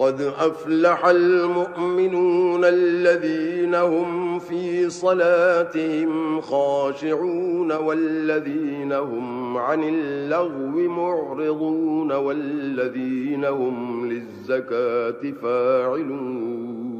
قد أفلح المؤمنون الذين هم في صلاتهم خاشعون والذين هم عن اللغو معرضون والذين هم للزكاة فاعلون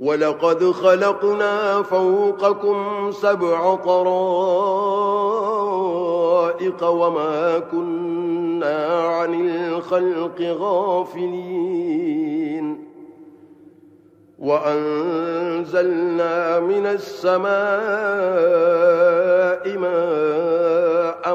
وَلَقَدْ خَلَقْنَا فَوْقَكُمْ سَبْعَ طَرَائِقَ وَمَا كُنَّا عَنِ الْخَلْقِ غَافِلِينَ وَأَنزَلْنَا مِنَ السَّمَاءِ مَاءً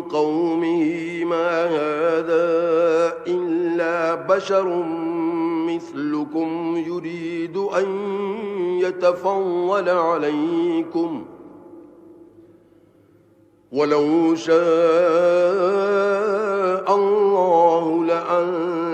قومه ما هذا إلا بشر مثلكم يريد أن يتفول عليكم ولو شاء الله لأن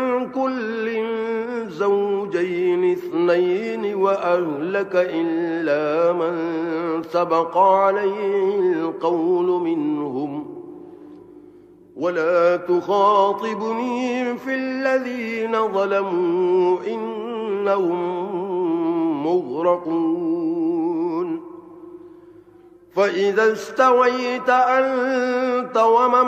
كل زوجين اثنين وأهلك إلا من سبق عليه القول منهم ولا تخاطبني في الذين ظلموا إنهم مغرقون فإذا استويت أنت ومن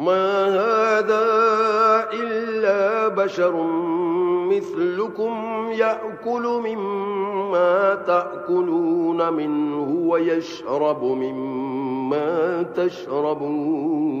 ما هذا إلا بشر مثلكم يأكل مما تأكلون منه ويشرب مما تشربون.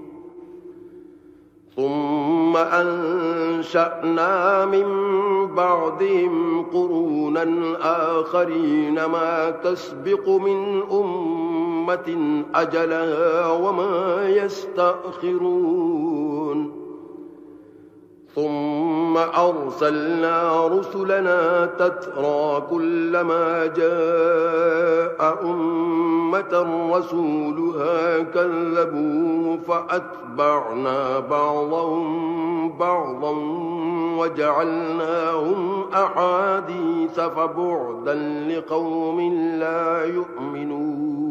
ثم أنشأنا من بعدهم قرونا آخرين ما تسبق من أمة أجلها وما يستأخرون ثم أرسلنا رسلنا تترى كلما جاء أمة رسولها كذبوا فأتبعنا بعضهم بعضا وجعلناهم أحاديث فبعدا لقوم لا يؤمنون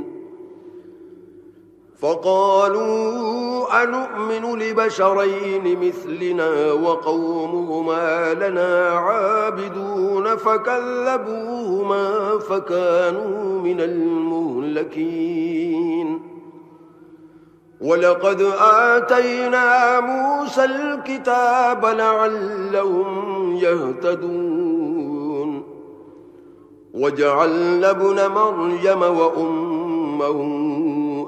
فقالوا أنؤمن لبشرين مثلنا وقومهما لنا عابدون فكلبوهما فكانوا من المهلكين ولقد آتينا موسى الكتاب لعلهم يهتدون وجعلنا ابن مريم وأمه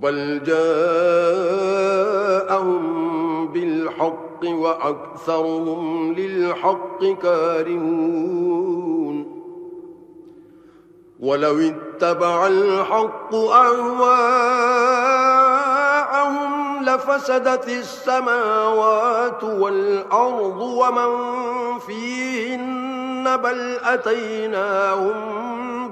بل جاءهم بالحق وأكثرهم للحق كارمون ولو اتبع الحق أهواءهم لفسدت السماوات والأرض ومن فيهن بل أتيناهم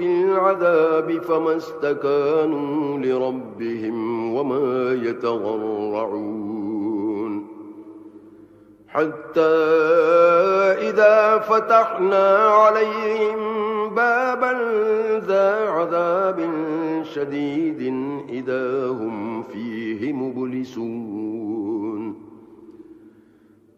بالعذاب فما استكانوا لربهم وما يتغرعون. حتى إذا فتحنا عليهم بابا ذا عذاب شديد إذا هم فيه مبلسون.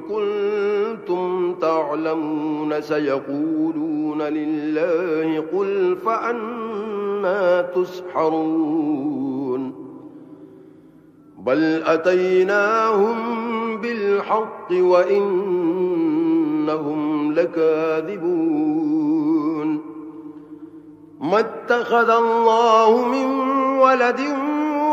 كنتم تعلمون سيقولون لله قل فأنا تسحرون بل أتيناهم بالحق وإنهم لكاذبون ما اتخذ الله من ولد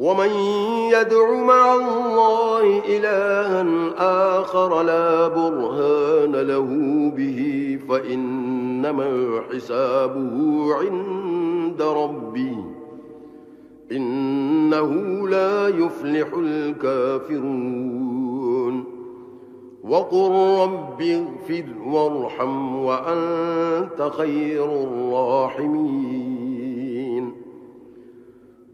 ومن يدع مع الله إلها آخر لا برهان له به فإنما حسابه عند ربي إنه لا يفلح الكافرون وقل رب اغفر وارحم وأنت خير الراحمين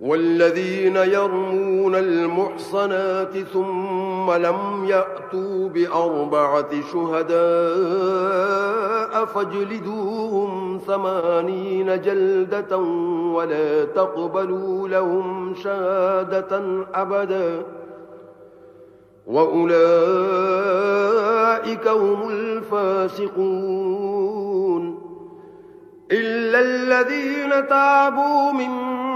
والذين يرمون المحصنات ثم لم يأتوا بأربعة شهداء فاجلدوهم ثمانين جلدة ولا تقبلوا لهم شهادة أبدا وأولئك هم الفاسقون إلا الذين تعبوا من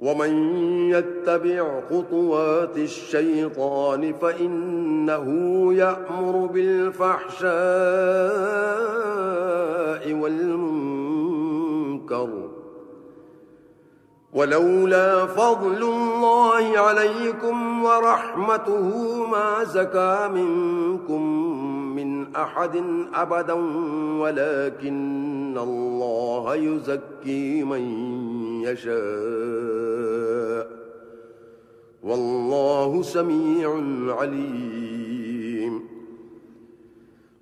ومن يتبع خطوات الشيطان فإنه يأمر بالفحشاء والمنكر. ولولا فضل الله عليكم ورحمته ما زكى منكم من أحد أبدا ولكن الله يزكي من يشاء. والله سميع عليم.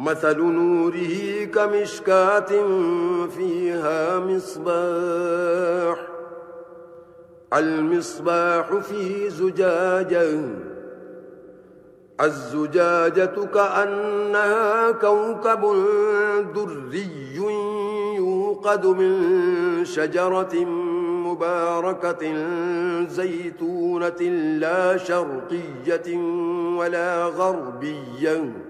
مثل نوره كمشكات فيها مصباح. المصباح في زجاجة الزجاجة كأنها كوكب دري يوقد من شجرة مباركة زيتونة لا شرقية ولا غربية.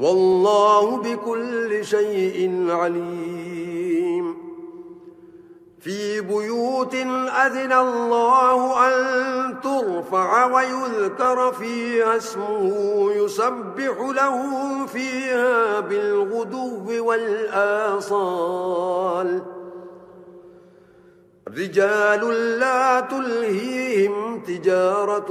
والله بكل شيء عليم. في بيوت أذن الله أن ترفع ويذكر فيها اسمه يسبح له فيها بالغدو والآصال. رجال لا تلهيهم تجارة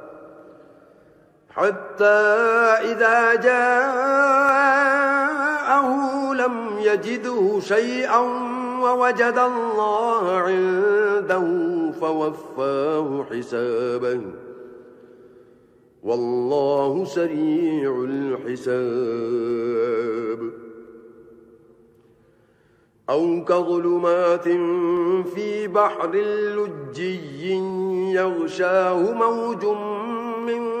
حتى إذا جاءه لم يجده شيئا ووجد الله عنده فوفاه حسابا. والله سريع الحساب. أو كظلمات في بحر اللجي يغشاه موج من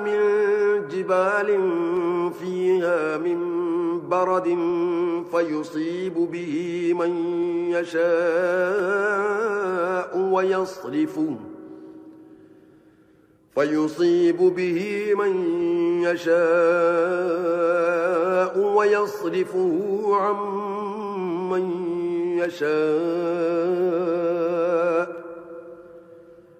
من جبال فيها من برد فيصيب به من يشاء ويصرفه فيصيب به من يشاء ويصرفه عن من يشاء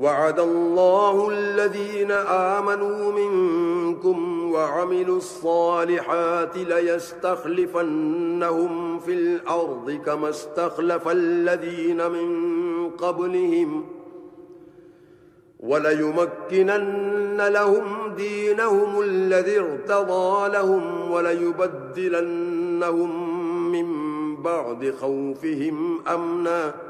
وعد الله الذين آمنوا منكم وعملوا الصالحات ليستخلفنهم في الأرض كما استخلف الذين من قبلهم وليمكنن لهم دينهم الذي ارتضى لهم وليبدلنهم من بعد خوفهم أمناً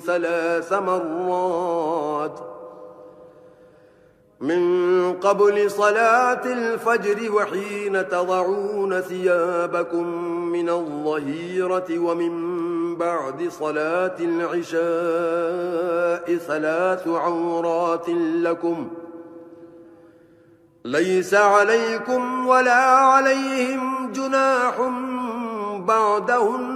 ثلاث مرات. من قبل صلاة الفجر وحين تضعون ثيابكم من الظهيرة ومن بعد صلاة العشاء ثلاث عورات لكم. ليس عليكم ولا عليهم جناح بعدهن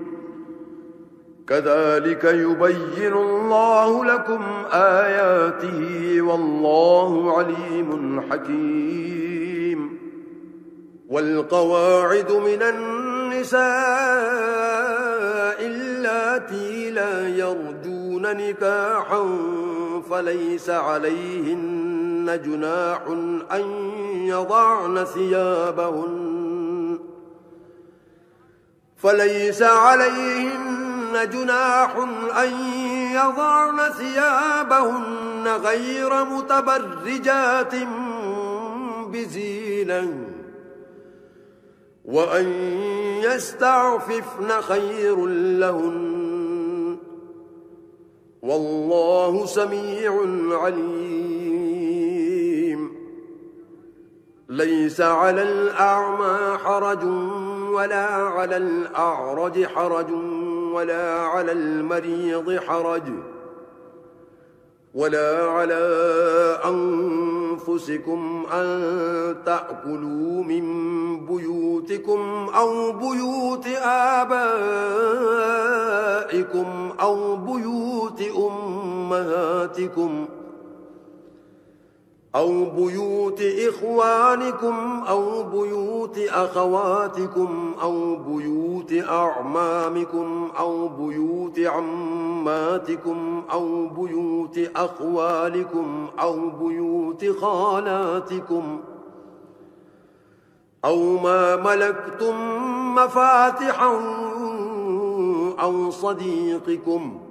كذلك يبين الله لكم آياته والله عليم حكيم. والقواعد من النساء التي لا يرجون نكاحا فليس عليهن جناح أن يضعن ثيابهن فليس عليهن لهن جناح أن يضعن ثيابهن غير متبرجات بزيلا وأن يستعففن خير لهن والله سميع عليم. ليس على الأعمى حرج ولا على الأعرج حرج ولا على المريض حرج ولا على أنفسكم أن تأكلوا من بيوتكم أو بيوت آبائكم أو بيوت أمهاتكم أو بيوت إخوانكم أو بيوت أخواتكم أو بيوت أعمامكم أو بيوت عماتكم أو بيوت أخوالكم أو بيوت خالاتكم أو ما ملكتم مفاتحا أو صديقكم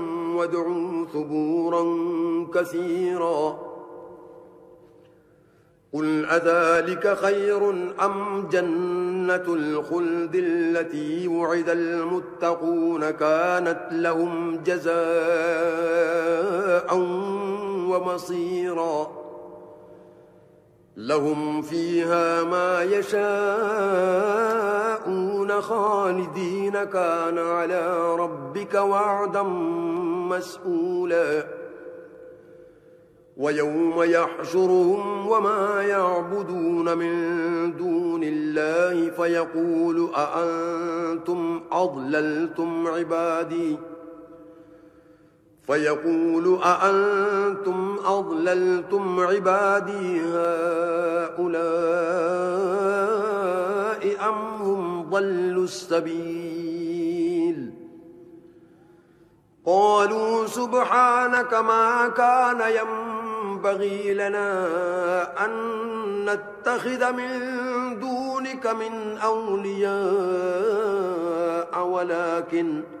وادعوا ثبورا كثيرا. قل أذلك خير أم جنة الخلد التي وعد المتقون كانت لهم جزاء ومصيرا؟ لهم فيها ما يشاءون خالدين كان على ربك وعدا مسؤولا. ويوم يحشرهم وما يعبدون من دون الله فيقول أأنتم أضللتم عبادي ويقول أأنتم أضللتم عبادي هؤلاء أم هم ضلوا السبيل؟ قالوا سبحانك ما كان ينبغي لنا أن نتخذ من دونك من أولياء ولكن أولياء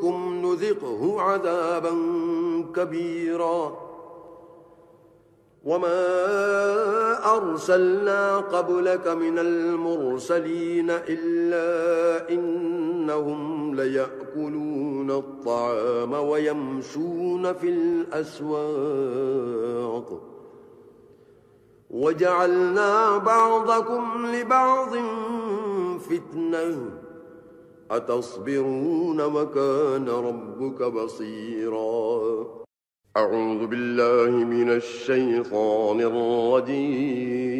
ربكم نذقه عذابا كبيرا. وما أرسلنا قبلك من المرسلين إلا إنهم ليأكلون الطعام ويمشون في الأسواق. وجعلنا بعضكم لبعض فتنه أتصبرون وكان ربك بصيرا. أعوذ بالله من الشيطان الرجيم.